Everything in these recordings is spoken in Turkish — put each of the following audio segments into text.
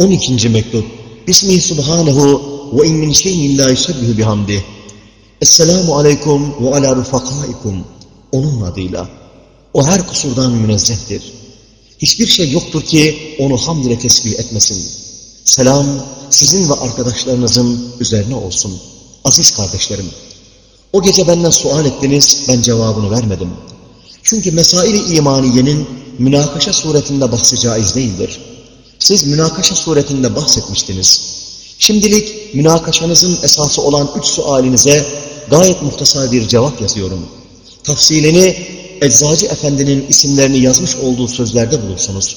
12. mektup. Bismihi subhanehu ve in min şeyin la yusebbihu bihamdih. Esselamu aleyküm ve ala rufakaikum. Onun adıyla. O her kusurdan münezzehtir. Hiçbir şey yoktur ki onu hamd ile tesbih etmesin. Selam sizin ve arkadaşlarınızın üzerine olsun. Aziz kardeşlerim. O gece benden sual ettiniz, ben cevabını vermedim. Çünkü mesail-i imaniyenin münakaşa suretinde bahsi caiz değildir. Siz münakaşa suretinde bahsetmiştiniz. Şimdilik münakaşanızın esası olan üç sualinize gayet muhtasar bir cevap yazıyorum. Tafsilini Eczacı Efendi'nin isimlerini yazmış olduğu sözlerde bulursunuz.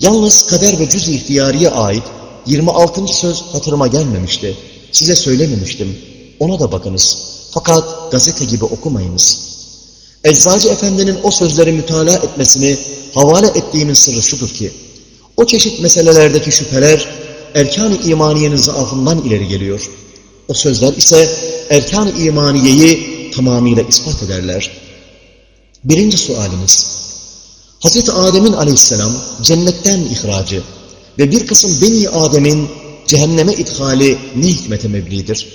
Yalnız kader ve cüz ihtiyariye ait 26. söz hatırıma gelmemişti. Size söylememiştim. Ona da bakınız. Fakat gazete gibi okumayınız. Eczacı Efendi'nin o sözleri mütalaa etmesini havale ettiğimin sırrı şudur ki, o çeşit meselelerdeki şüpheler erkan-ı imaniyenin zaafından ileri geliyor. O sözler ise erkan-ı imaniyeyi tamamıyla ispat ederler. Birinci sualimiz, Hz. Adem'in aleyhisselam cennetten ihracı ve bir kısım Beni Adem'in cehenneme ithali ne hikmete mebnidir?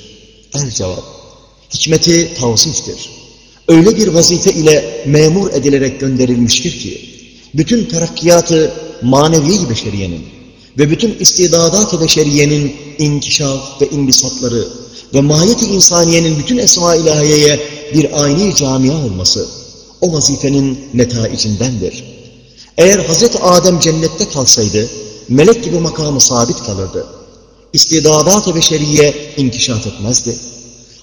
El cevap, hikmeti tavsiftir. Öyle bir vazife ile memur edilerek gönderilmiştir ki, bütün terakkiyatı manevi beşeriyenin ve bütün istidadat-ı beşeriyenin inkişaf ve imbisatları ve mahiyet-i insaniyenin bütün esma ilahiyeye bir aynı camia olması o vazifenin netaicindendir. Eğer Hz. Adem cennette kalsaydı, melek gibi makamı sabit kalırdı. İstidadat-ı beşeriye inkişaf etmezdi.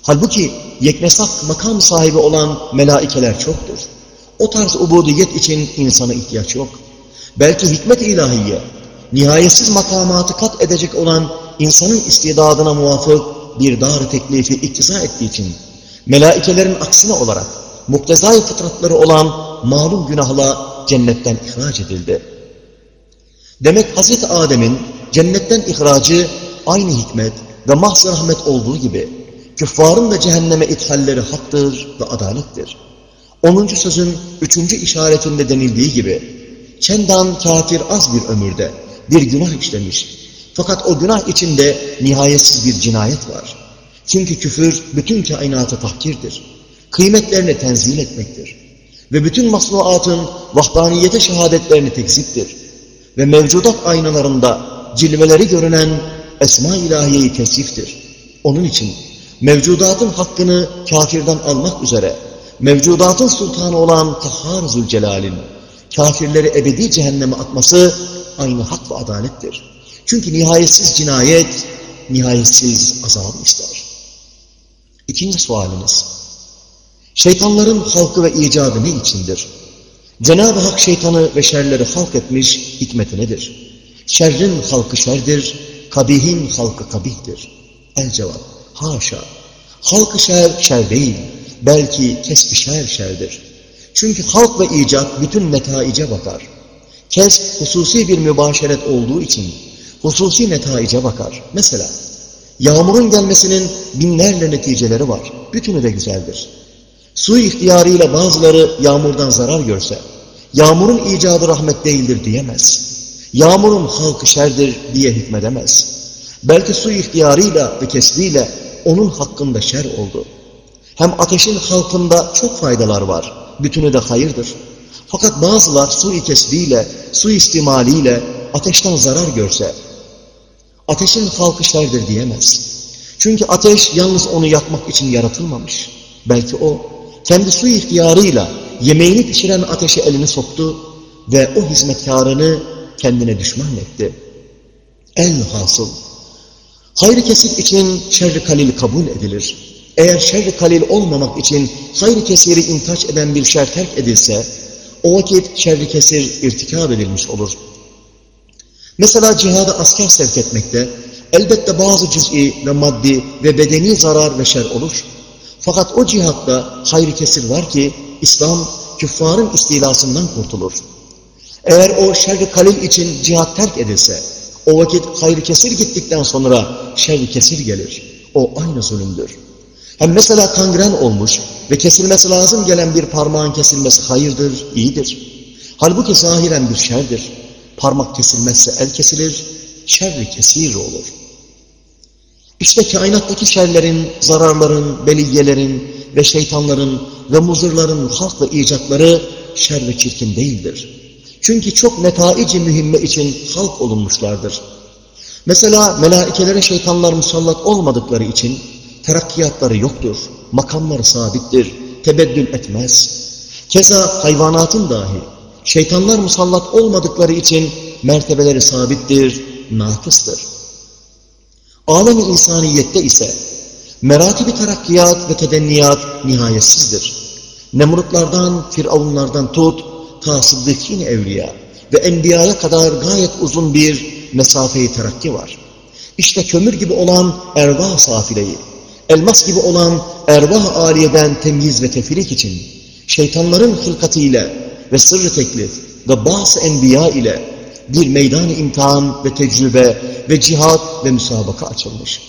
Halbuki yeknesak makam sahibi olan melaikeler çoktur. O tarz ubudiyet için insana ihtiyaç yok. Belki hikmet ilahiye, nihayetsiz makamatı kat edecek olan insanın istidadına muvafık bir dar teklifi iktiza ettiği için, melaikelerin aksine olarak, muktezai fıtratları olan malum günahla cennetten ihraç edildi. Demek Hazreti Adem'in cennetten ihracı aynı hikmet ve mahz rahmet olduğu gibi, küffarın da cehenneme ithalleri haktır ve adalettir. Onuncu sözün üçüncü işaretinde denildiği gibi, Çendan kafir az bir ömürde bir günah işlemiş. Fakat o günah içinde nihayetsiz bir cinayet var. Çünkü küfür bütün kainatı tahkirdir. Kıymetlerini tenzil etmektir. Ve bütün masnuatın vahdaniyete şehadetlerini tekziptir. Ve mevcudat aynalarında cilveleri görünen esma ilahiyeyi kesiftir. Onun için mevcudatın hakkını kafirden almak üzere mevcudatın sultanı olan Kahhar Zülcelal'in kafirleri ebedi cehenneme atması aynı hak ve adalettir. Çünkü nihayetsiz cinayet, nihayetsiz azap ister. İkinci sualiniz. Şeytanların halkı ve icadı ne içindir? Cenab-ı Hak şeytanı ve şerleri halk etmiş hikmeti nedir? Şerrin halkı şerdir, kabihin halkı kabihtir. El cevap, haşa. Halkı şer, şer değil, belki kesbi şer şerdir. Çünkü halk ve icat bütün netaice bakar. Kes hususi bir mübaşeret olduğu için hususi netaice bakar. Mesela yağmurun gelmesinin binlerle neticeleri var. Bütünü de güzeldir. Su ihtiyarıyla bazıları yağmurdan zarar görse, yağmurun icadı rahmet değildir diyemez. Yağmurun halkı şerdir diye hükmedemez. Belki su ihtiyarıyla ve kesbiyle onun hakkında şer oldu. Hem ateşin halkında çok faydalar var. Bütünü de hayırdır. Fakat bazılar su kesbiyle, su istimaliyle ateşten zarar görse, ateşin halkı şerdir diyemez. Çünkü ateş yalnız onu yakmak için yaratılmamış. Belki o kendi su ihtiyarıyla yemeğini pişiren ateşe elini soktu ve o hizmetkarını kendine düşman etti. En hasıl, hayır kesip için şerri kalil kabul edilir. Eğer şerri kalil olmamak için hayır kesiri intaç eden bir şer terk edilse, o vakit şerri kesir irtikab edilmiş olur. Mesela cihada asker sevk etmekte, elbette bazı cüz'i ve maddi ve bedeni zarar ve şer olur. Fakat o cihatta hayır kesir var ki, İslam küffarın istilasından kurtulur. Eğer o şerri kalil için cihat terk edilse, o vakit hayır kesir gittikten sonra şerri kesir gelir. O aynı zulümdür. Hem mesela kangren olmuş ve kesilmesi lazım gelen bir parmağın kesilmesi hayırdır, iyidir. Halbuki zahiren bir şerdir. Parmak kesilmezse el kesilir, şerri kesir olur. İşte kainattaki şerlerin, zararların, beliyelerin ve şeytanların ve muzırların halk ve icatları şer ve çirkin değildir. Çünkü çok netaici mühimme için halk olunmuşlardır. Mesela melaikelere şeytanlar musallat olmadıkları için terakkiyatları yoktur, makamları sabittir, tebeddül etmez. Keza hayvanatın dahi şeytanlar musallat olmadıkları için mertebeleri sabittir, nakıstır. Alem-i insaniyette ise meratibi terakkiyat ve tedenniyat nihayetsizdir. Nemrutlardan, firavunlardan tut, ta sıddıkin evliya ve enbiyaya kadar gayet uzun bir mesafeyi terakki var. İşte kömür gibi olan ervah safileyi, elmas gibi olan ervah aliyeden temyiz ve tefrik için, şeytanların hılkatıyla ve sırrı teklif ve bazı enbiya ile bir meydan imtihan ve tecrübe ve cihat ve müsabaka açılmış.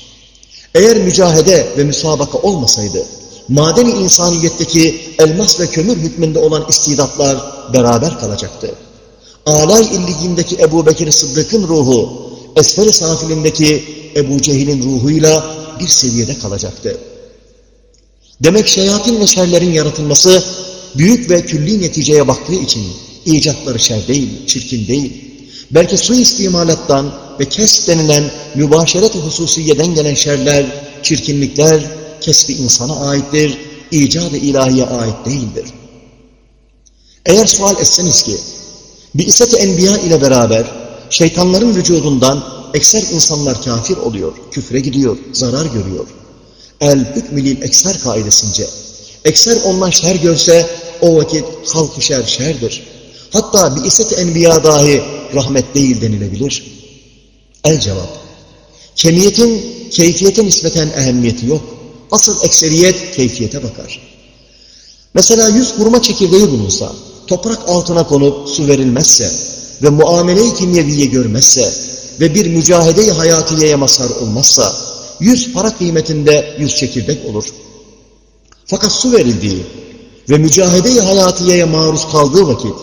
Eğer mücahede ve müsabaka olmasaydı, madeni insaniyetteki elmas ve kömür hükmünde olan istidatlar beraber kalacaktı. Alay illiğindeki Ebu Bekir Sıddık'ın ruhu, Esfer-i Safilindeki Ebu Cehil'in ruhuyla bir seviyede kalacaktı. Demek şeyatin ve şerlerin yaratılması büyük ve külli neticeye baktığı için icatları şer değil, çirkin değil. Belki su istimalattan ve kes denilen mübaşeret-i hususiyeden gelen şerler, çirkinlikler kesbi insana aittir, icadı ilahiye ait değildir. Eğer sual etseniz ki, bir iset enbiya ile beraber şeytanların vücudundan ekser insanlar kafir oluyor, küfre gidiyor, zarar görüyor. El hükmülil ekser kaidesince, ekser ondan şer görse o vakit halkı şer şerdir. Hatta bir iset enbiya dahi rahmet değil denilebilir. El cevap, kemiyetin keyfiyete nispeten ehemmiyeti yok. Asıl ekseriyet keyfiyete bakar. Mesela yüz hurma çekirdeği bulunsa, toprak altına konup su verilmezse ve muamele-i kimyeviye görmezse ve bir mücahede-i hayatiyeye mazhar olmazsa, yüz para kıymetinde yüz çekirdek olur. Fakat su verildiği ve mücahede-i hayatiyeye maruz kaldığı vakit,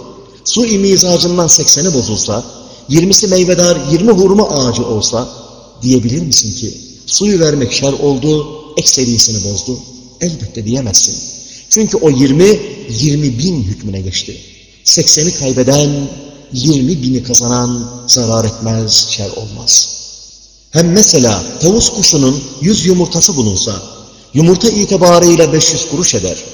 su imizacından sekseni bozulsa, yirmisi meyvedar yirmi hurma ağacı olsa, diyebilir misin ki, suyu vermek şer oldu, ekserisini bozdu? Elbette diyemezsin. Çünkü o yirmi, yirmi bin hükmüne geçti. Sekseni kaybeden, yirmi bini kazanan zarar etmez, şer olmaz. Hem mesela tavus kuşunun yüz yumurtası bulunsa, yumurta itibarıyla 500 kuruş eder.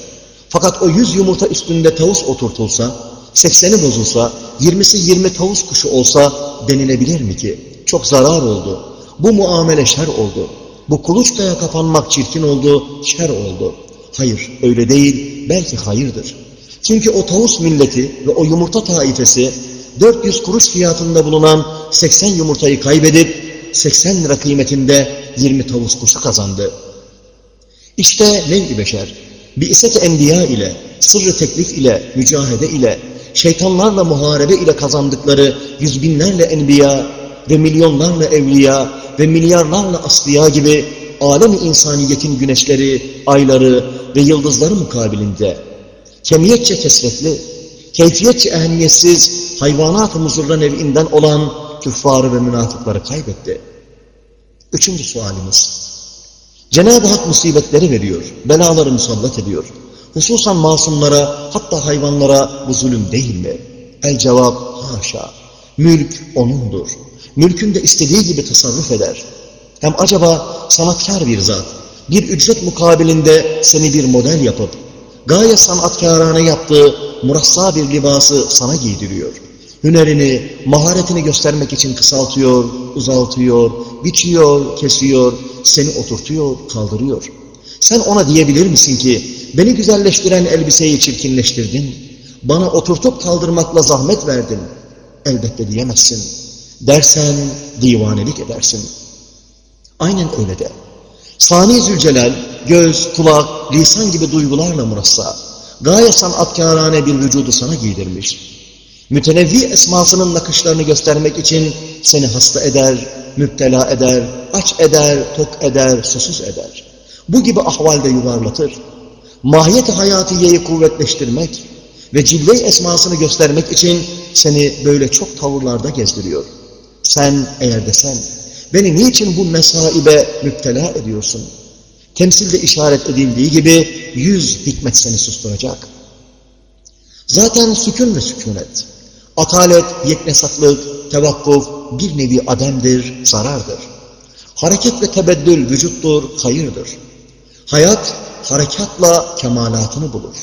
Fakat o yüz yumurta üstünde tavus oturtulsa, sekseni bozulsa, yirmisi yirmi tavus kuşu olsa denilebilir mi ki? Çok zarar oldu. Bu muamele şer oldu. Bu kuluçkaya kapanmak çirkin oldu, şer oldu. Hayır, öyle değil, belki hayırdır. Çünkü o tavus milleti ve o yumurta taifesi 400 kuruş fiyatında bulunan 80 yumurtayı kaybedip 80 lira kıymetinde 20 tavus kuşu kazandı. İşte nev-i beşer, bir iset enbiya ile, sırrı teklif ile, mücahede ile, şeytanlarla muharebe ile kazandıkları yüz binlerle enbiya ve milyonlarla evliya ve milyarlarla asliya gibi alem-i insaniyetin güneşleri, ayları ve yıldızları mukabilinde kemiyetçe kesretli, keyfiyetçe ehemmiyetsiz hayvanat-ı muzurla nevinden olan küffarı ve münafıkları kaybetti. Üçüncü sualimiz. Cenab-ı Hak musibetleri veriyor, belaları musallat ediyor. Hususan masumlara, hatta hayvanlara bu zulüm değil mi? El cevap, haşa. Mülk O'nundur. Mülkün de istediği gibi tasarruf eder. Hem acaba sanatkar bir zat, bir ücret mukabilinde seni bir model yapıp, gayet sanatkarane yaptığı murassa bir libası sana giydiriyor. Hünerini, maharetini göstermek için kısaltıyor, uzaltıyor, biçiyor, kesiyor, seni oturtuyor, kaldırıyor. Sen ona diyebilir misin ki, beni güzelleştiren elbiseyi çirkinleştirdin, bana oturtup kaldırmakla zahmet verdin. Elbette diyemezsin. Dersen divanelik edersin. Aynen öyle de. Sani Zülcelal, göz, kulak, lisan gibi duygularla murassa, gayet sanatkârâne bir vücudu sana giydirmiş. Mütenevvi esmasının nakışlarını göstermek için seni hasta eder, müptela eder, aç eder, tok eder, susuz eder. Bu gibi ahvalde yuvarlatır. Mahiyet-i hayatiyeyi kuvvetleştirmek ve cilve esmasını göstermek için seni böyle çok tavırlarda gezdiriyor. Sen eğer desen, beni niçin bu mesaibe müptela ediyorsun? Temsilde işaret edildiği gibi yüz hikmet seni susturacak. Zaten sükun ve sükunet, atalet, yeknesaklık, tevakkuf bir nevi ademdir, zarardır. Hareket ve tebeddül vücuttur, hayırdır. Hayat, harekatla kemalatını bulur.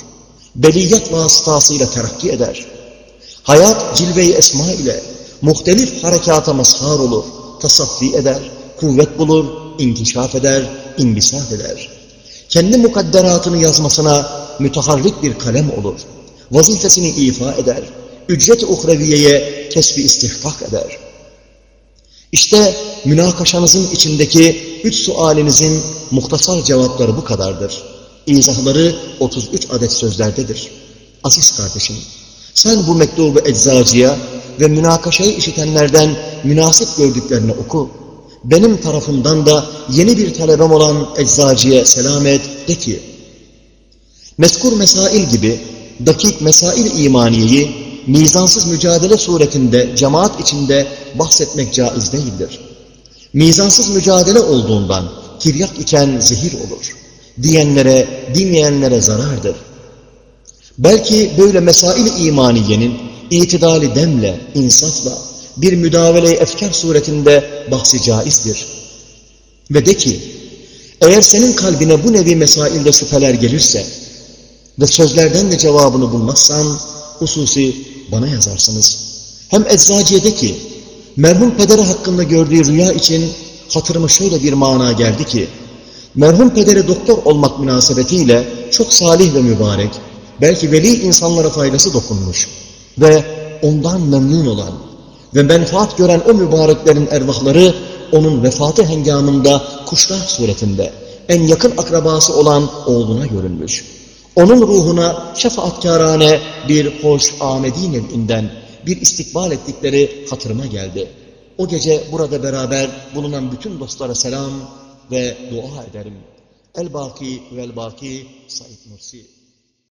Beliyet vasıtasıyla terakki eder. Hayat cilve-i esma ile muhtelif harekata mazhar olur, tasaffi eder, kuvvet bulur, inkişaf eder, imbisat eder. Kendi mukadderatını yazmasına müteharrik bir kalem olur. Vazifesini ifa eder. Ücret-i uhreviyeye kesbi istihkak eder. İşte münakaşanızın içindeki üç sualinizin muhtasar cevapları bu kadardır. İzahları 33 adet sözlerdedir. Aziz kardeşim, sen bu mektubu eczacıya ve münakaşayı işitenlerden münasip gördüklerini oku. Benim tarafımdan da yeni bir talebem olan eczacıya selam et, de ki, Meskur mesail gibi dakik mesail imaniyeyi mizansız mücadele suretinde cemaat içinde bahsetmek caiz değildir. Mizansız mücadele olduğundan tiryak iken zehir olur. Diyenlere, dinleyenlere zarardır. Belki böyle mesail imaniyenin itidali demle, insafla, bir müdavele efkar suretinde bahsi caizdir. Ve de ki, eğer senin kalbine bu nevi mesailde şüpheler gelirse ve sözlerden de cevabını bulmazsan, hususi bana yazarsınız. Hem eczacıya de ki, merhum pederi hakkında gördüğü rüya için hatırıma şöyle bir mana geldi ki, merhum pederi doktor olmak münasebetiyle çok salih ve mübarek, belki veli insanlara faydası dokunmuş ve ondan memnun olan ve menfaat gören o mübareklerin ervahları onun vefatı hengamında kuşlar suretinde en yakın akrabası olan oğluna görünmüş. Onun ruhuna şefaatkârane bir hoş Ahmedi nev'inden bir istikbal ettikleri hatırıma geldi. O gece burada beraber bulunan bütün dostlara selam ve dua ederim. El-Baki vel-Baki Said Nursi